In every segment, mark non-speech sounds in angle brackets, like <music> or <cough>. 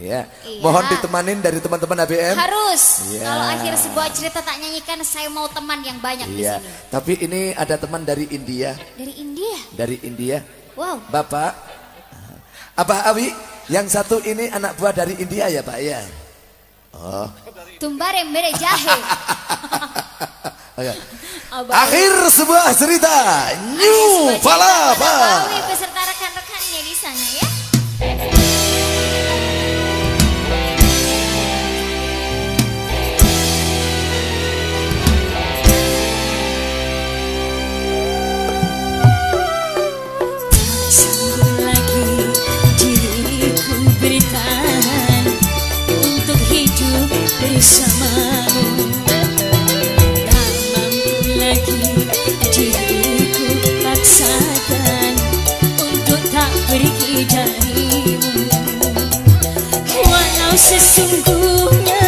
Ya. Iya. Mohon ditemanin dari teman-teman ABM. Harus. Iya. Kalau akhir sebuah cerita tak nyanyikan, saya mau teman yang banyak di Iya. sini. Tapi ini ada teman dari India, Dari India. dari India. Wow. Bapak, Abah Awi, yang satu ini anak buah dari India ya Pak ya. Oh. Tumbare mere jahe. <laughs> Oke. Abang. Akhir sebuah cerita New Palapa. Sesungguhnya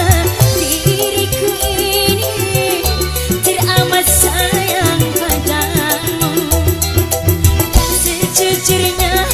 diriku ini teramat sayang padamu. Sejujurnya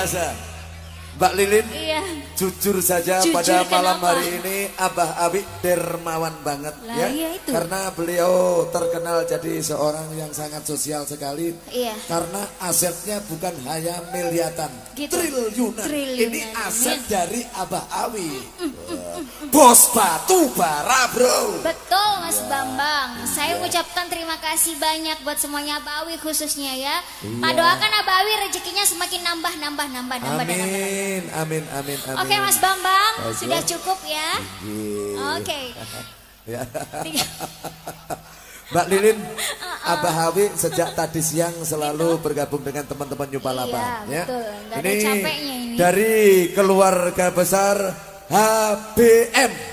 Plaza. Mbak Lilin, Iya. jujur saja Jujur pada malam kenapa? hari ini Abah Abi dermawan banget Lah, ya. iya itu. Karena beliau terkenal jadi seorang yang sangat sosial sekali. Iya. Karena asetnya bukan hanya miliatan, Gitu. triliunan. Triliunan, Ini aset amin. dari Abah Abi. Wah. Bos batu bara, Bro. Betul Mas Bambang. Saya ucapkan terima kasih banyak buat semuanya Abawi khususnya ya. Pak doakan Abawi rezekinya semakin nambah nambah nambah nambah dan nambah. Amin, amin, amin, amin. Oke Mas Bambang, Oke. sudah cukup ya. Oke. <laughs> Ya. Tiga- Mbak Lilin, <laughs> Abah Hawi sejak tadi siang selalu bergabung dengan teman-teman Nyupalapa. Iya, ya. betul. Nggak capeknya ini. dari keluarga besar HBM